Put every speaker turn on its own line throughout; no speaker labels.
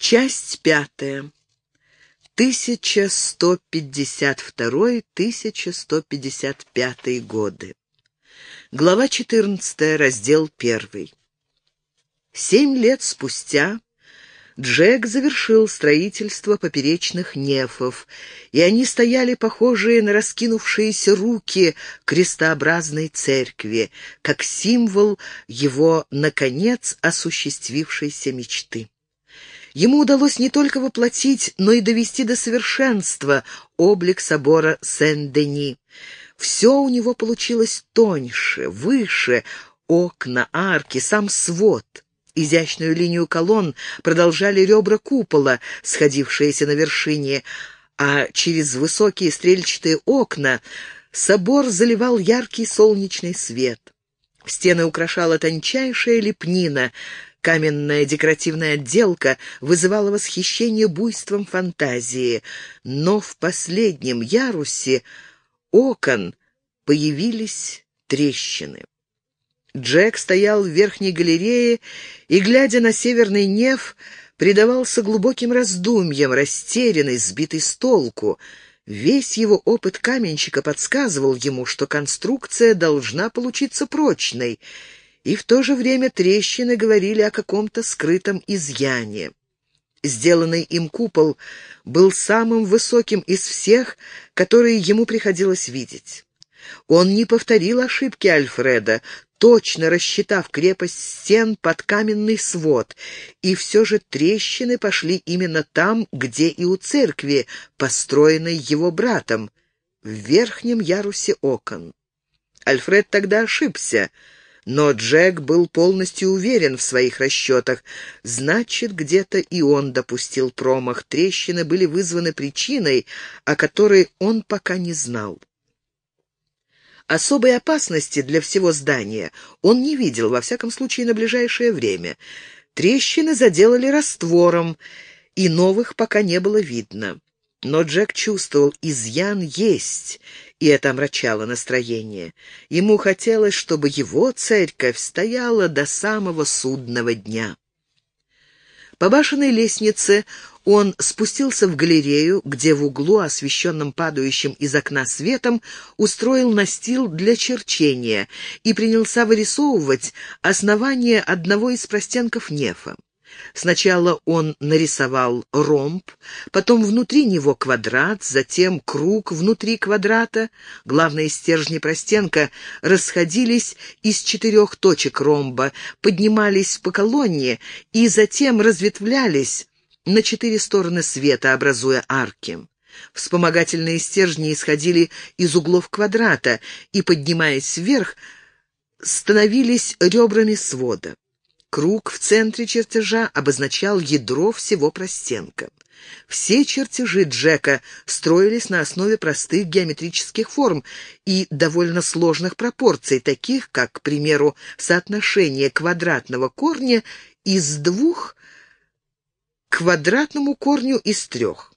Часть пятая. 1152-1155 годы. Глава 14, раздел 1. Семь лет спустя Джек завершил строительство поперечных нефов, и они стояли похожие на раскинувшиеся руки крестообразной церкви, как символ его, наконец, осуществившейся мечты. Ему удалось не только воплотить, но и довести до совершенства облик собора Сен-Дени. Все у него получилось тоньше, выше, окна, арки, сам свод. Изящную линию колонн продолжали ребра купола, сходившиеся на вершине, а через высокие стрельчатые окна собор заливал яркий солнечный свет. Стены украшала тончайшая лепнина, Каменная декоративная отделка вызывала восхищение буйством фантазии, но в последнем ярусе окон появились трещины. Джек стоял в верхней галерее и, глядя на северный неф, предавался глубоким раздумьям, растерянный, сбитый с толку. Весь его опыт каменщика подсказывал ему, что конструкция должна получиться прочной, и в то же время трещины говорили о каком-то скрытом изъяне. Сделанный им купол был самым высоким из всех, которые ему приходилось видеть. Он не повторил ошибки Альфреда, точно рассчитав крепость стен под каменный свод, и все же трещины пошли именно там, где и у церкви, построенной его братом, в верхнем ярусе окон. Альфред тогда ошибся — но Джек был полностью уверен в своих расчетах. Значит, где-то и он допустил промах. Трещины были вызваны причиной, о которой он пока не знал. Особой опасности для всего здания он не видел, во всяком случае, на ближайшее время. Трещины заделали раствором, и новых пока не было видно. Но Джек чувствовал, изъян есть, и это омрачало настроение. Ему хотелось, чтобы его церковь стояла до самого судного дня. По башенной лестнице он спустился в галерею, где в углу, освещенном падающим из окна светом, устроил настил для черчения и принялся вырисовывать основание одного из простенков нефа. Сначала он нарисовал ромб, потом внутри него квадрат, затем круг внутри квадрата. Главные стержни простенка расходились из четырех точек ромба, поднимались по колонне и затем разветвлялись на четыре стороны света, образуя арки. Вспомогательные стержни исходили из углов квадрата и, поднимаясь вверх, становились ребрами свода. Круг в центре чертежа обозначал ядро всего простенка. Все чертежи Джека строились на основе простых геометрических форм и довольно сложных пропорций, таких как, к примеру, соотношение квадратного корня из двух к квадратному корню из трех.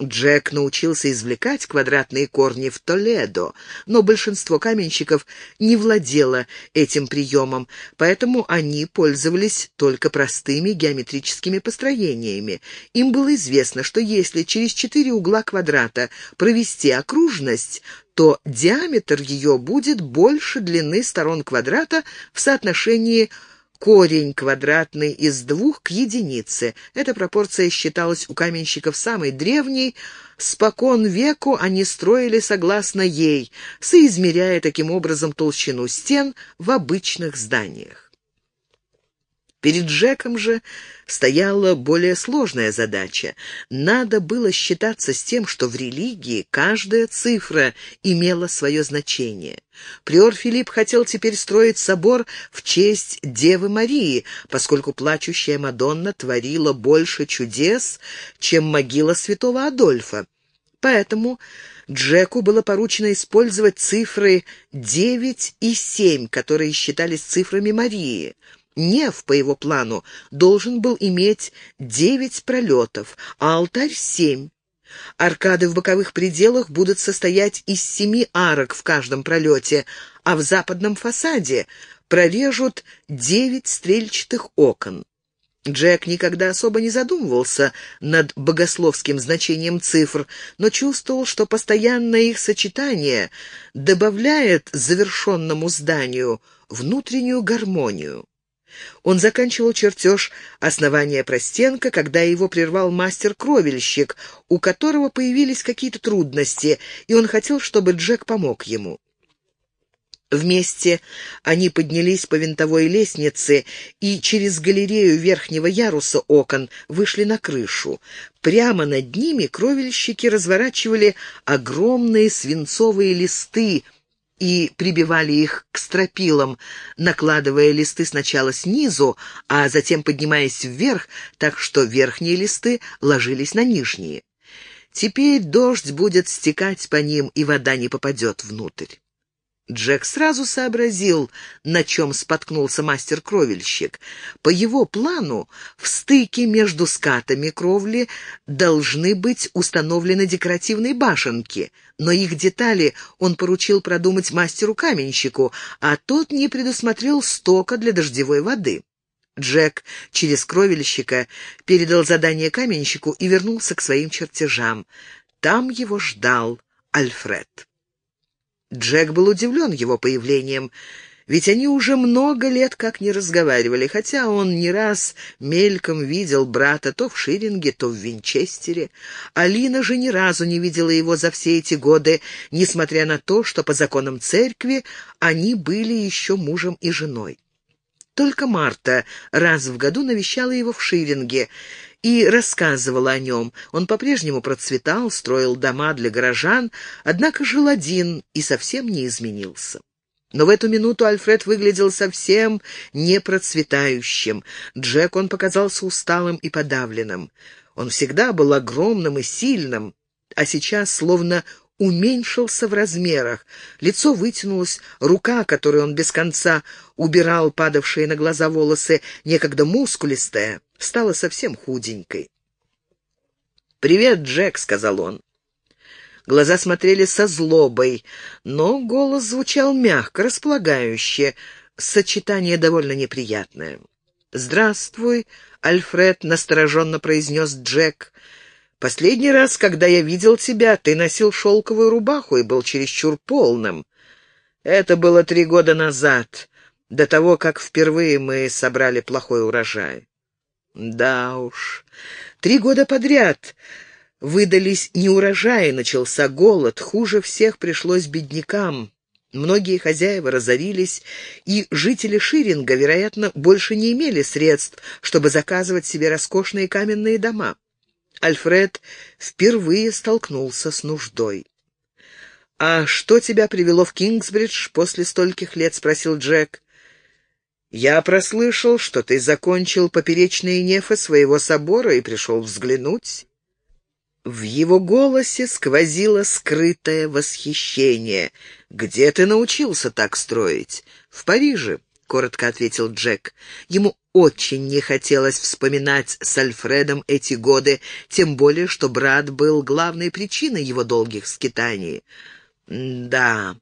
Джек научился извлекать квадратные корни в Толедо, но большинство каменщиков не владело этим приемом, поэтому они пользовались только простыми геометрическими построениями. Им было известно, что если через четыре угла квадрата провести окружность, то диаметр ее будет больше длины сторон квадрата в соотношении корень квадратный из двух к единице. Эта пропорция считалась у каменщиков самой древней, спокон веку они строили согласно ей, соизмеряя таким образом толщину стен в обычных зданиях. Перед Джеком же стояла более сложная задача. Надо было считаться с тем, что в религии каждая цифра имела свое значение. Приор Филипп хотел теперь строить собор в честь Девы Марии, поскольку плачущая Мадонна творила больше чудес, чем могила святого Адольфа. Поэтому Джеку было поручено использовать цифры 9 и 7, которые считались цифрами Марии. Неф, по его плану, должен был иметь девять пролетов, а алтарь — семь. Аркады в боковых пределах будут состоять из семи арок в каждом пролете, а в западном фасаде прорежут девять стрельчатых окон. Джек никогда особо не задумывался над богословским значением цифр, но чувствовал, что постоянное их сочетание добавляет завершенному зданию внутреннюю гармонию. Он заканчивал чертеж основания простенка, когда его прервал мастер-кровельщик, у которого появились какие-то трудности, и он хотел, чтобы Джек помог ему. Вместе они поднялись по винтовой лестнице и через галерею верхнего яруса окон вышли на крышу. Прямо над ними кровельщики разворачивали огромные свинцовые листы и прибивали их к стропилам, накладывая листы сначала снизу, а затем поднимаясь вверх, так что верхние листы ложились на нижние. Теперь дождь будет стекать по ним, и вода не попадет внутрь. Джек сразу сообразил, на чем споткнулся мастер-кровельщик. По его плану, в стыке между скатами кровли должны быть установлены декоративные башенки, но их детали он поручил продумать мастеру-каменщику, а тот не предусмотрел стока для дождевой воды. Джек через кровельщика передал задание каменщику и вернулся к своим чертежам. Там его ждал Альфред. Джек был удивлен его появлением, ведь они уже много лет как не разговаривали, хотя он не раз мельком видел брата то в Ширинге, то в Винчестере. Алина же ни разу не видела его за все эти годы, несмотря на то, что по законам церкви они были еще мужем и женой. Только Марта раз в году навещала его в Ширинге, и рассказывала о нем. Он по-прежнему процветал, строил дома для горожан, однако жил один и совсем не изменился. Но в эту минуту Альфред выглядел совсем непроцветающим. Джек он показался усталым и подавленным. Он всегда был огромным и сильным, а сейчас словно уменьшился в размерах. Лицо вытянулось, рука, которой он без конца убирал падавшие на глаза волосы, некогда мускулистая, стала совсем худенькой. «Привет, Джек», — сказал он. Глаза смотрели со злобой, но голос звучал мягко, располагающе, сочетание довольно неприятное. «Здравствуй», — Альфред настороженно произнес Джек. Последний раз, когда я видел тебя, ты носил шелковую рубаху и был чересчур полным. Это было три года назад, до того, как впервые мы собрали плохой урожай. Да уж, три года подряд выдались неурожаи, начался голод, хуже всех пришлось беднякам. Многие хозяева разорились, и жители Ширинга, вероятно, больше не имели средств, чтобы заказывать себе роскошные каменные дома. Альфред впервые столкнулся с нуждой. «А что тебя привело в Кингсбридж после стольких лет?» — спросил Джек. «Я прослышал, что ты закончил поперечные нефы своего собора и пришел взглянуть». В его голосе сквозило скрытое восхищение. «Где ты научился так строить?» «В Париже», — коротко ответил Джек. Ему очень не хотелось вспоминать с Альфредом эти годы, тем более, что брат был главной причиной его долгих скитаний. «Да».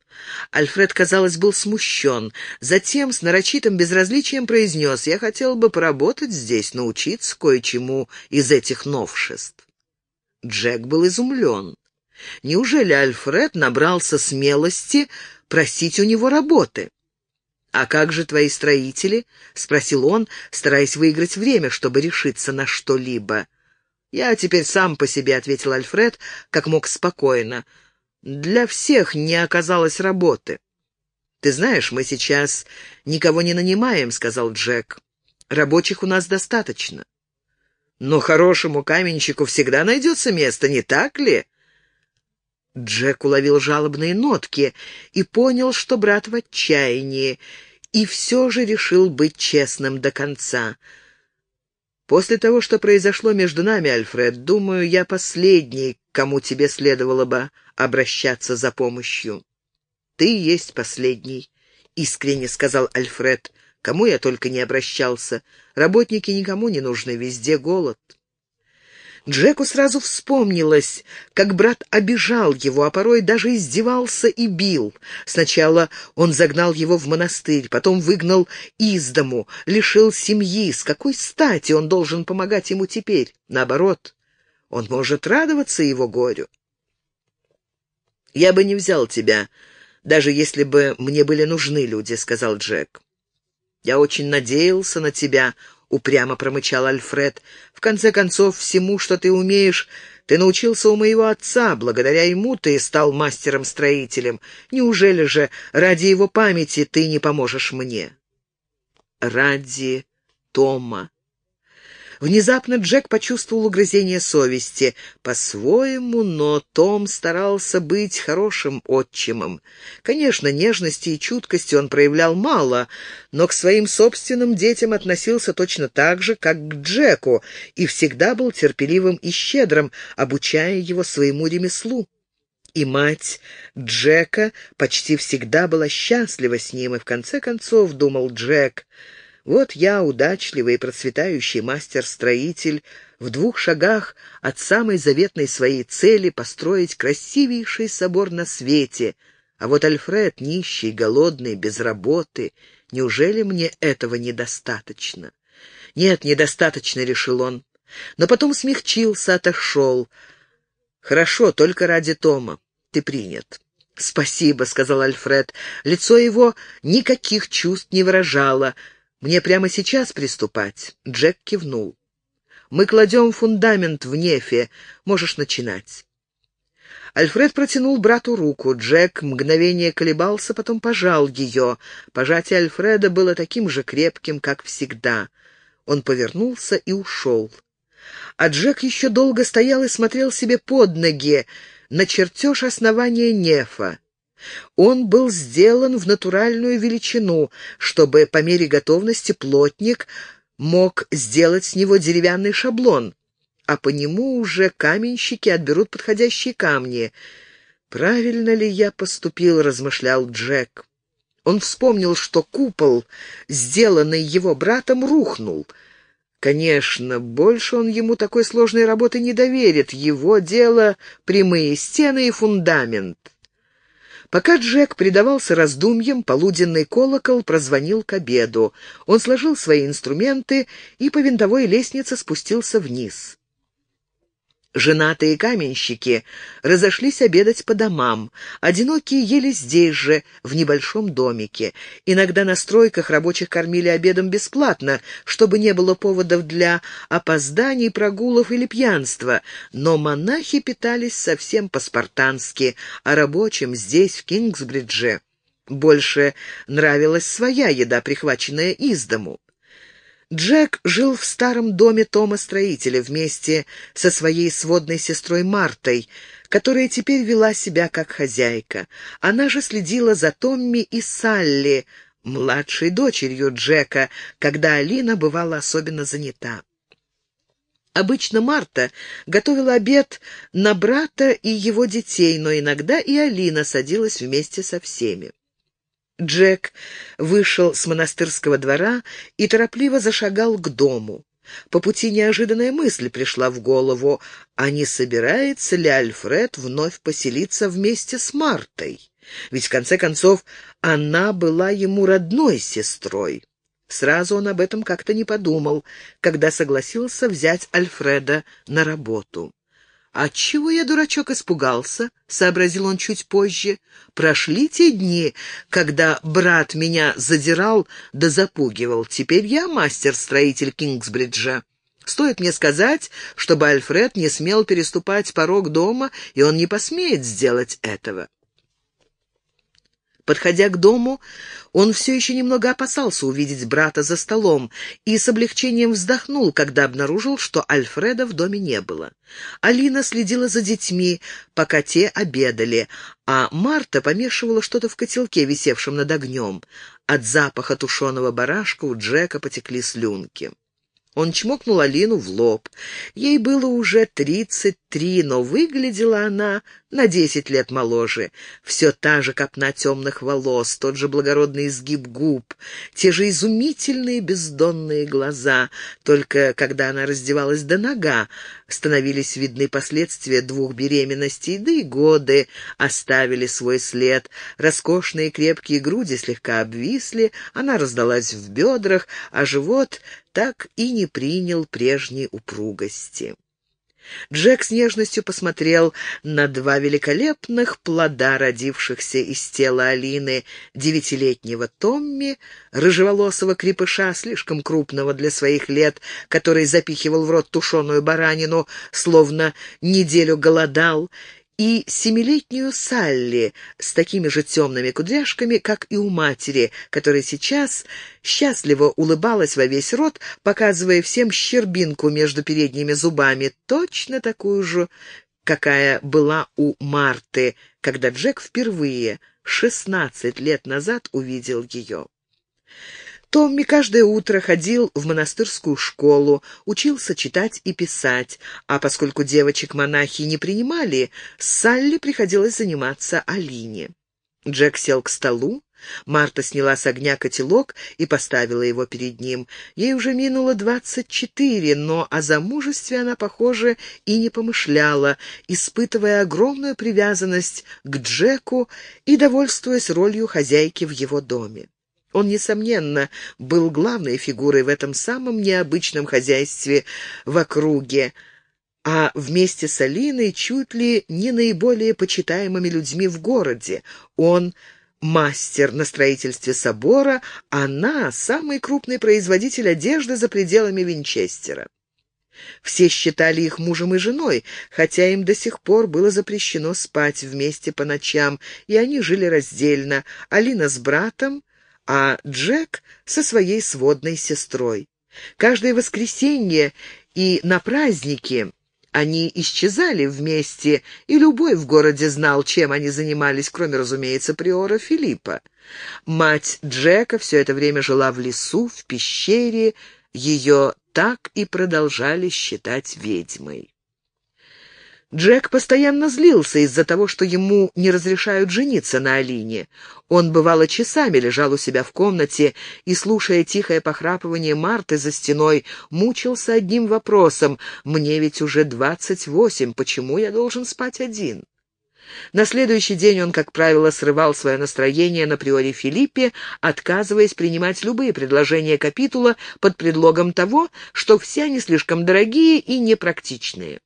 Альфред, казалось, был смущен. Затем с нарочитым безразличием произнес, «Я хотел бы поработать здесь, научиться кое-чему из этих новшеств». Джек был изумлен. Неужели Альфред набрался смелости просить у него работы? «А как же твои строители?» — спросил он, стараясь выиграть время, чтобы решиться на что-либо. «Я теперь сам по себе», — ответил Альфред, как мог спокойно. «Для всех не оказалось работы». «Ты знаешь, мы сейчас никого не нанимаем», — сказал Джек. «Рабочих у нас достаточно». «Но хорошему каменщику всегда найдется место, не так ли?» Джек уловил жалобные нотки и понял, что брат в отчаянии, и все же решил быть честным до конца. «После того, что произошло между нами, Альфред, думаю, я последний, кому тебе следовало бы обращаться за помощью». «Ты есть последний», — искренне сказал Альфред. «Кому я только не обращался. Работники никому не нужны, везде голод». Джеку сразу вспомнилось, как брат обижал его, а порой даже издевался и бил. Сначала он загнал его в монастырь, потом выгнал из дому, лишил семьи. С какой стати он должен помогать ему теперь? Наоборот, он может радоваться его горю. «Я бы не взял тебя, даже если бы мне были нужны люди», — сказал Джек. «Я очень надеялся на тебя», — упрямо промычал Альфред. «В конце концов, всему, что ты умеешь, ты научился у моего отца. Благодаря ему ты стал мастером-строителем. Неужели же ради его памяти ты не поможешь мне?» «Ради Тома», Внезапно Джек почувствовал угрызение совести. По-своему, но Том старался быть хорошим отчимом. Конечно, нежности и чуткости он проявлял мало, но к своим собственным детям относился точно так же, как к Джеку, и всегда был терпеливым и щедрым, обучая его своему ремеслу и мать Джека почти всегда была счастлива с ним, и в конце концов, думал Джек, вот я, удачливый и процветающий мастер-строитель, в двух шагах от самой заветной своей цели построить красивейший собор на свете. А вот Альфред, нищий, голодный, без работы, неужели мне этого недостаточно? Нет, недостаточно, решил он. Но потом смягчился, отошел. Хорошо, только ради Тома. Ты принят. «Спасибо», — сказал Альфред. Лицо его никаких чувств не выражало — «Мне прямо сейчас приступать?» Джек кивнул. «Мы кладем фундамент в нефе. Можешь начинать». Альфред протянул брату руку. Джек мгновение колебался, потом пожал ее. Пожатие Альфреда было таким же крепким, как всегда. Он повернулся и ушел. А Джек еще долго стоял и смотрел себе под ноги на чертеж основания нефа. Он был сделан в натуральную величину, чтобы по мере готовности плотник мог сделать с него деревянный шаблон, а по нему уже каменщики отберут подходящие камни. «Правильно ли я поступил?» — размышлял Джек. Он вспомнил, что купол, сделанный его братом, рухнул. Конечно, больше он ему такой сложной работы не доверит. Его дело — прямые стены и фундамент. Пока Джек предавался раздумьям, полуденный колокол прозвонил к обеду. Он сложил свои инструменты и по винтовой лестнице спустился вниз. Женатые каменщики разошлись обедать по домам. Одинокие ели здесь же, в небольшом домике. Иногда на стройках рабочих кормили обедом бесплатно, чтобы не было поводов для опозданий, прогулов или пьянства. Но монахи питались совсем по-спартански, а рабочим здесь, в Кингсбридже, больше нравилась своя еда, прихваченная из дому. Джек жил в старом доме Тома Строителя вместе со своей сводной сестрой Мартой, которая теперь вела себя как хозяйка. Она же следила за Томми и Салли, младшей дочерью Джека, когда Алина бывала особенно занята. Обычно Марта готовила обед на брата и его детей, но иногда и Алина садилась вместе со всеми. Джек вышел с монастырского двора и торопливо зашагал к дому. По пути неожиданная мысль пришла в голову, а не собирается ли Альфред вновь поселиться вместе с Мартой? Ведь, в конце концов, она была ему родной сестрой. Сразу он об этом как-то не подумал, когда согласился взять Альфреда на работу. «Отчего я, дурачок, испугался?» — сообразил он чуть позже. «Прошли те дни, когда брат меня задирал да запугивал. Теперь я мастер-строитель Кингсбриджа. Стоит мне сказать, чтобы Альфред не смел переступать порог дома, и он не посмеет сделать этого». Подходя к дому, он все еще немного опасался увидеть брата за столом и с облегчением вздохнул, когда обнаружил, что Альфреда в доме не было. Алина следила за детьми, пока те обедали, а Марта помешивала что-то в котелке, висевшем над огнем. От запаха тушеного барашка у Джека потекли слюнки. Он чмокнул Алину в лоб. Ей было уже тридцать три, но выглядела она на десять лет моложе. Все та же копна темных волос, тот же благородный изгиб губ, те же изумительные бездонные глаза. Только когда она раздевалась до нога, становились видны последствия двух беременностей, да и годы оставили свой след. Роскошные крепкие груди слегка обвисли, она раздалась в бедрах, а живот так и не принял прежней упругости. Джек с нежностью посмотрел на два великолепных плода, родившихся из тела Алины, девятилетнего Томми, рыжеволосого крепыша, слишком крупного для своих лет, который запихивал в рот тушеную баранину, словно неделю голодал, и семилетнюю Салли с такими же темными кудряшками, как и у матери, которая сейчас счастливо улыбалась во весь рот, показывая всем щербинку между передними зубами, точно такую же, какая была у Марты, когда Джек впервые, шестнадцать лет назад, увидел ее. Томми каждое утро ходил в монастырскую школу, учился читать и писать, а поскольку девочек-монахи не принимали, Салли приходилось заниматься Алине. Джек сел к столу, Марта сняла с огня котелок и поставила его перед ним. Ей уже минуло двадцать четыре, но о замужестве она, похоже, и не помышляла, испытывая огромную привязанность к Джеку и довольствуясь ролью хозяйки в его доме. Он, несомненно, был главной фигурой в этом самом необычном хозяйстве в округе, а вместе с Алиной чуть ли не наиболее почитаемыми людьми в городе. Он мастер на строительстве собора, она — самый крупный производитель одежды за пределами Винчестера. Все считали их мужем и женой, хотя им до сих пор было запрещено спать вместе по ночам, и они жили раздельно, Алина с братом, а Джек со своей сводной сестрой. Каждое воскресенье и на праздники они исчезали вместе, и любой в городе знал, чем они занимались, кроме, разумеется, приора Филиппа. Мать Джека все это время жила в лесу, в пещере, ее так и продолжали считать ведьмой. Джек постоянно злился из-за того, что ему не разрешают жениться на Алине. Он, бывало, часами лежал у себя в комнате и, слушая тихое похрапывание Марты за стеной, мучился одним вопросом «Мне ведь уже двадцать восемь, почему я должен спать один?» На следующий день он, как правило, срывал свое настроение на приоре Филиппе, отказываясь принимать любые предложения капитула под предлогом того, что все они слишком дорогие и непрактичные.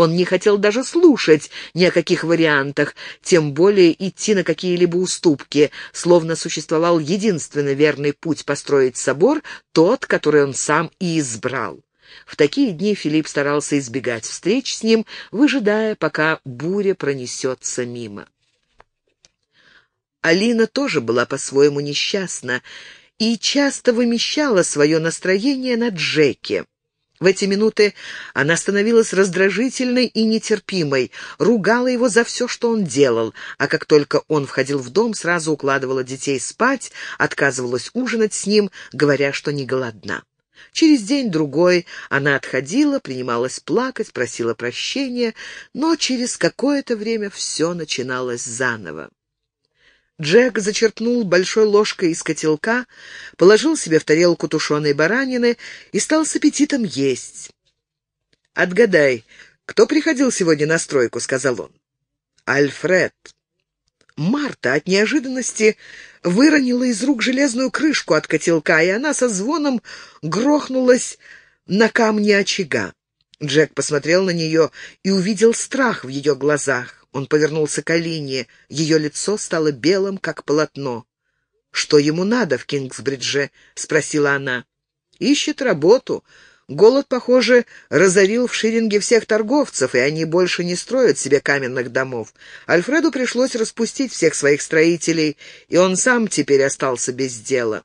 Он не хотел даже слушать ни о каких вариантах, тем более идти на какие-либо уступки, словно существовал единственный верный путь построить собор, тот, который он сам и избрал. В такие дни Филипп старался избегать встреч с ним, выжидая, пока буря пронесется мимо. Алина тоже была по-своему несчастна и часто вымещала свое настроение на Джеке. В эти минуты она становилась раздражительной и нетерпимой, ругала его за все, что он делал, а как только он входил в дом, сразу укладывала детей спать, отказывалась ужинать с ним, говоря, что не голодна. Через день-другой она отходила, принималась плакать, просила прощения, но через какое-то время все начиналось заново. Джек зачерпнул большой ложкой из котелка, положил себе в тарелку тушеной баранины и стал с аппетитом есть. «Отгадай, кто приходил сегодня на стройку?» — сказал он. «Альфред». Марта от неожиданности выронила из рук железную крышку от котелка, и она со звоном грохнулась на камни очага. Джек посмотрел на нее и увидел страх в ее глазах. Он повернулся к Алине. Ее лицо стало белым, как полотно. «Что ему надо в Кингсбридже?» — спросила она. «Ищет работу. Голод, похоже, разорил в Ширинге всех торговцев, и они больше не строят себе каменных домов. Альфреду пришлось распустить всех своих строителей, и он сам теперь остался без дела».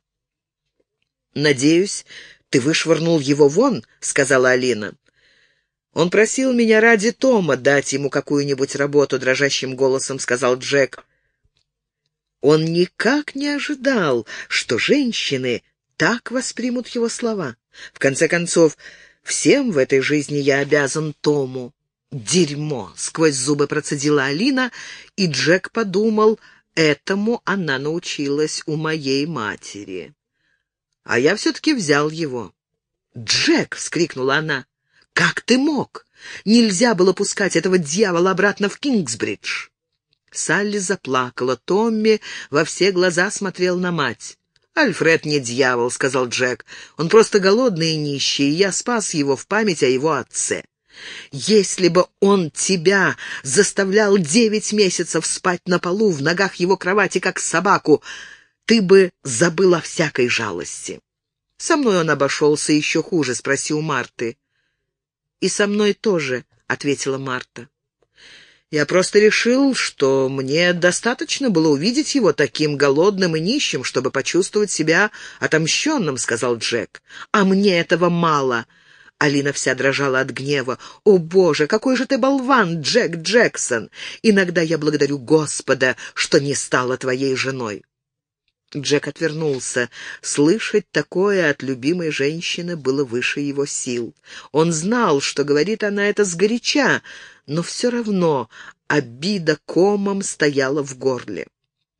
«Надеюсь, ты вышвырнул его вон?» — сказала Алина. «Он просил меня ради Тома дать ему какую-нибудь работу», — дрожащим голосом сказал Джек. Он никак не ожидал, что женщины так воспримут его слова. В конце концов, всем в этой жизни я обязан Тому. «Дерьмо!» — сквозь зубы процедила Алина, и Джек подумал, этому она научилась у моей матери. А я все-таки взял его. «Джек!» — вскрикнула она. «Как ты мог? Нельзя было пускать этого дьявола обратно в Кингсбридж!» Салли заплакала. Томми во все глаза смотрел на мать. «Альфред не дьявол», — сказал Джек. «Он просто голодный и нищий, и я спас его в память о его отце». «Если бы он тебя заставлял девять месяцев спать на полу в ногах его кровати, как собаку, ты бы забыл о всякой жалости». «Со мной он обошелся еще хуже», — спросил Марты. «И со мной тоже», — ответила Марта. Я просто решил, что мне достаточно было увидеть его таким голодным и нищим, чтобы почувствовать себя отомщенным», — сказал Джек. «А мне этого мало». Алина вся дрожала от гнева. «О, Боже, какой же ты болван, Джек Джексон! Иногда я благодарю Господа, что не стала твоей женой». Джек отвернулся. Слышать такое от любимой женщины было выше его сил. Он знал, что говорит она это сгоряча, но все равно обида комом стояла в горле.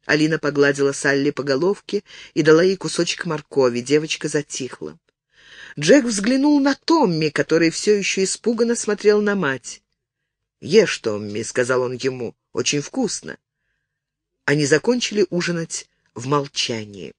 Алина погладила Салли по головке и дала ей кусочек моркови. Девочка затихла. Джек взглянул на Томми, который все еще испуганно смотрел на мать. «Ешь, Томми», — сказал он ему, — «очень вкусно». Они закончили ужинать в молчании.